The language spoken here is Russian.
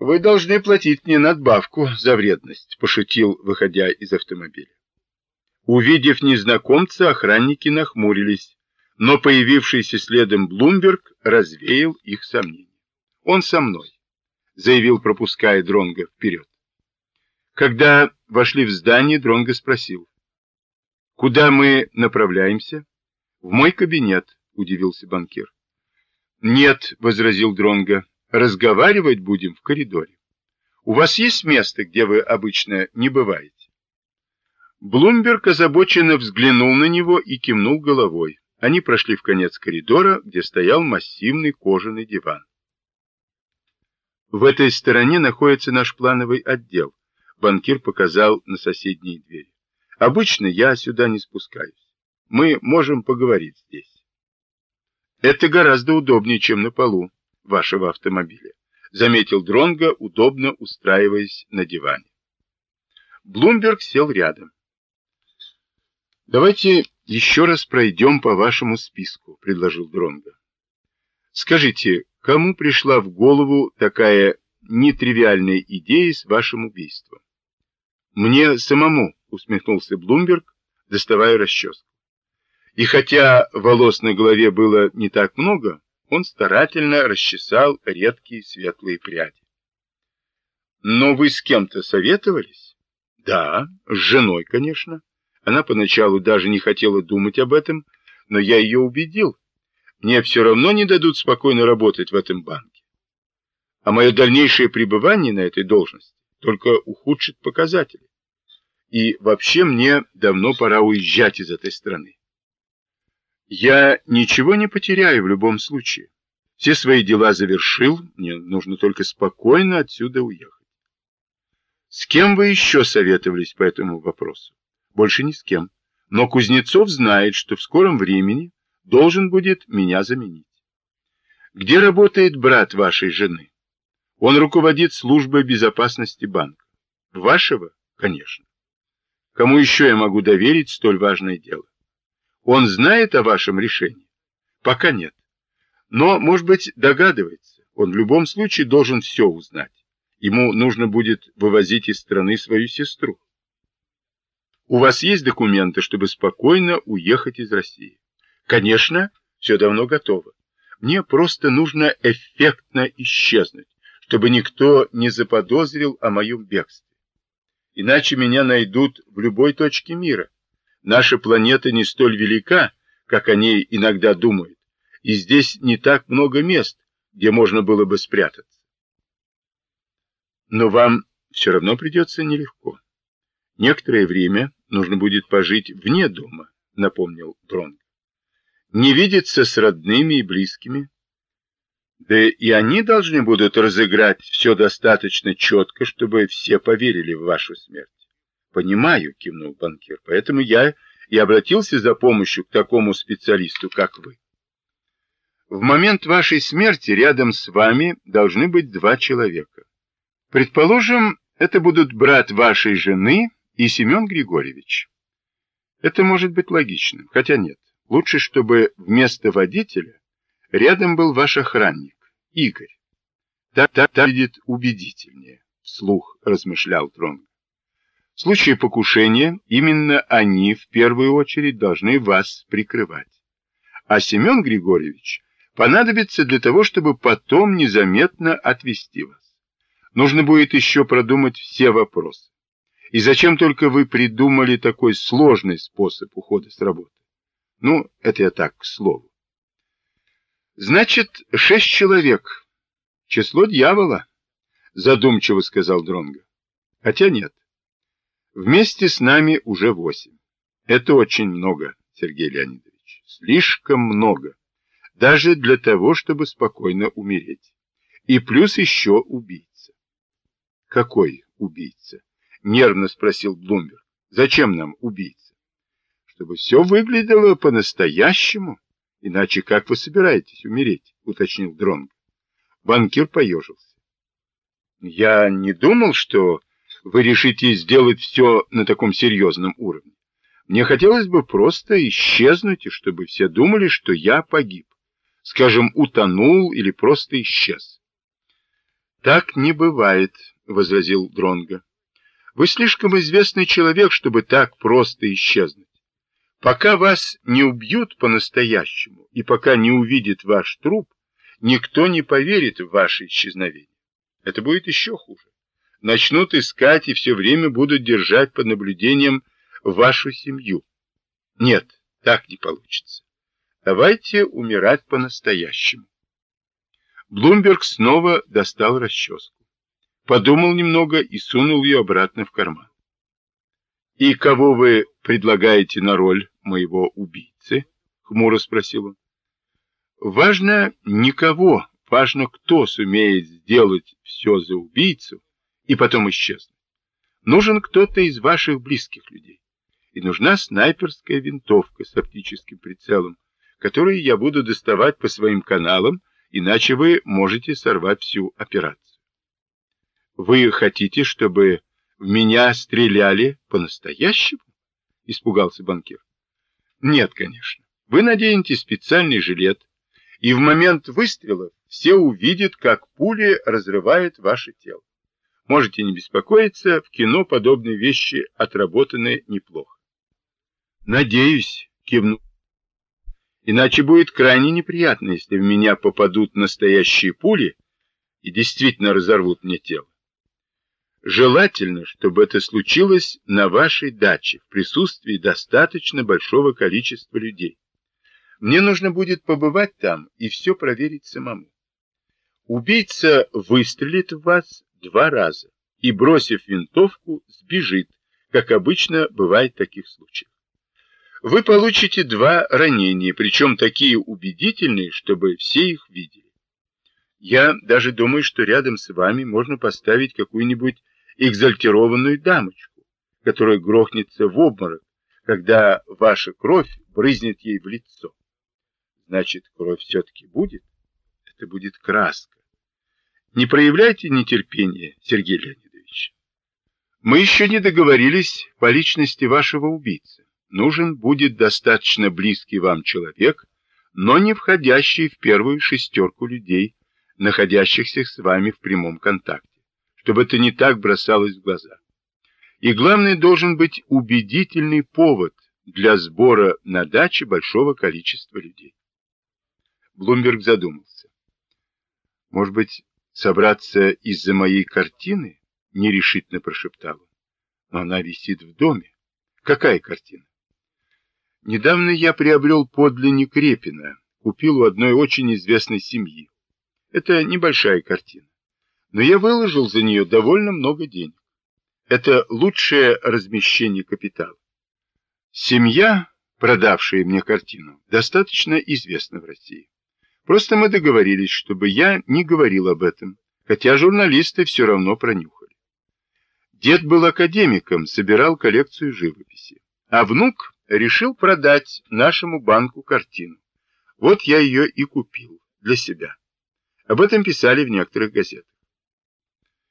Вы должны платить мне надбавку за вредность, пошутил, выходя из автомобиля. Увидев незнакомца, охранники нахмурились, но появившийся следом Блумберг развеял их сомнения. Он со мной, заявил, пропуская Дронга вперед. Когда вошли в здание, Дронга спросил: "Куда мы направляемся?" "В мой кабинет", удивился банкир. "Нет", возразил Дронга. Разговаривать будем в коридоре. У вас есть место, где вы обычно не бываете? Блумберг озабоченно взглянул на него и кивнул головой. Они прошли в конец коридора, где стоял массивный кожаный диван. В этой стороне находится наш плановый отдел. Банкир показал на соседние двери. Обычно я сюда не спускаюсь. Мы можем поговорить здесь. Это гораздо удобнее, чем на полу вашего автомобиля, заметил Дронга, удобно устраиваясь на диване. Блумберг сел рядом. Давайте еще раз пройдем по вашему списку, предложил Дронга. Скажите, кому пришла в голову такая нетривиальная идея с вашим убийством? Мне самому, усмехнулся Блумберг, доставая расческу. И хотя волос на голове было не так много, он старательно расчесал редкие светлые пряди. Но вы с кем-то советовались? Да, с женой, конечно. Она поначалу даже не хотела думать об этом, но я ее убедил. Мне все равно не дадут спокойно работать в этом банке. А мое дальнейшее пребывание на этой должности только ухудшит показатели. И вообще мне давно пора уезжать из этой страны. Я ничего не потеряю в любом случае. Все свои дела завершил, мне нужно только спокойно отсюда уехать. С кем вы еще советовались по этому вопросу? Больше ни с кем. Но Кузнецов знает, что в скором времени должен будет меня заменить. Где работает брат вашей жены? Он руководит службой безопасности банка. Вашего? Конечно. Кому еще я могу доверить столь важное дело? Он знает о вашем решении? Пока нет. Но, может быть, догадывается. Он в любом случае должен все узнать. Ему нужно будет вывозить из страны свою сестру. У вас есть документы, чтобы спокойно уехать из России? Конечно, все давно готово. Мне просто нужно эффектно исчезнуть, чтобы никто не заподозрил о моем бегстве. Иначе меня найдут в любой точке мира. Наша планета не столь велика, как о ней иногда думают, и здесь не так много мест, где можно было бы спрятаться. Но вам все равно придется нелегко. Некоторое время нужно будет пожить вне дома, напомнил Дронг. Не видеться с родными и близкими. Да и они должны будут разыграть все достаточно четко, чтобы все поверили в вашу смерть. Понимаю, кивнул банкир. Поэтому я и обратился за помощью к такому специалисту, как вы. В момент вашей смерти рядом с вами должны быть два человека. Предположим, это будут брат вашей жены и Семен Григорьевич. Это может быть логичным, хотя нет. Лучше, чтобы вместо водителя рядом был ваш охранник, Игорь. Так, так, так будет убедительнее, вслух размышлял Тронг. В случае покушения именно они в первую очередь должны вас прикрывать. А Семен Григорьевич понадобится для того, чтобы потом незаметно отвести вас. Нужно будет еще продумать все вопросы. И зачем только вы придумали такой сложный способ ухода с работы? Ну, это я так, к слову. Значит, шесть человек. Число дьявола, задумчиво сказал Дронга. Хотя нет. Вместе с нами уже восемь. Это очень много, Сергей Леонидович. Слишком много. Даже для того, чтобы спокойно умереть. И плюс еще убийца. Какой убийца? Нервно спросил Блумберг. Зачем нам убийца? Чтобы все выглядело по-настоящему. Иначе как вы собираетесь умереть? Уточнил Дронг. Банкир поежился. Я не думал, что вы решите сделать все на таком серьезном уровне. Мне хотелось бы просто исчезнуть, и чтобы все думали, что я погиб. Скажем, утонул или просто исчез. Так не бывает, возразил Дронга. Вы слишком известный человек, чтобы так просто исчезнуть. Пока вас не убьют по-настоящему и пока не увидит ваш труп, никто не поверит в ваше исчезновение. Это будет еще хуже. Начнут искать и все время будут держать под наблюдением вашу семью. Нет, так не получится. Давайте умирать по-настоящему. Блумберг снова достал расческу. Подумал немного и сунул ее обратно в карман. «И кого вы предлагаете на роль моего убийцы?» — хмуро спросил он. «Важно никого, важно, кто сумеет сделать все за убийцу и потом исчезнуть. Нужен кто-то из ваших близких людей, и нужна снайперская винтовка с оптическим прицелом, которую я буду доставать по своим каналам, иначе вы можете сорвать всю операцию. Вы хотите, чтобы в меня стреляли по-настоящему? Испугался банкир. Нет, конечно. Вы наденете специальный жилет, и в момент выстрела все увидят, как пули разрывают ваше тело. Можете не беспокоиться, в кино подобные вещи отработаны неплохо. Надеюсь, кивнул. Иначе будет крайне неприятно, если в меня попадут настоящие пули и действительно разорвут мне тело. Желательно, чтобы это случилось на вашей даче в присутствии достаточно большого количества людей. Мне нужно будет побывать там и все проверить самому. Убийца выстрелит в вас два раза и, бросив винтовку, сбежит, как обычно бывает в таких случаях. Вы получите два ранения, причем такие убедительные, чтобы все их видели. Я даже думаю, что рядом с вами можно поставить какую-нибудь экзальтированную дамочку, которая грохнется в обморок, когда ваша кровь брызнет ей в лицо. Значит, кровь все-таки будет? Это будет краска. Не проявляйте нетерпения, Сергей Леонидович. Мы еще не договорились по личности вашего убийцы. Нужен будет достаточно близкий вам человек, но не входящий в первую шестерку людей, находящихся с вами в прямом контакте, чтобы это не так бросалось в глаза. И главное, должен быть убедительный повод для сбора на даче большого количества людей. Блумберг задумался. Может быть, собраться из-за моей картины? Нерешительно прошептал он. Но она висит в доме. Какая картина? Недавно я приобрел подлинник Репина, купил у одной очень известной семьи. Это небольшая картина, но я выложил за нее довольно много денег. Это лучшее размещение капитала. Семья, продавшая мне картину, достаточно известна в России. Просто мы договорились, чтобы я не говорил об этом, хотя журналисты все равно пронюхали. Дед был академиком, собирал коллекцию живописи, а внук решил продать нашему банку картину. Вот я ее и купил для себя. Об этом писали в некоторых газетах.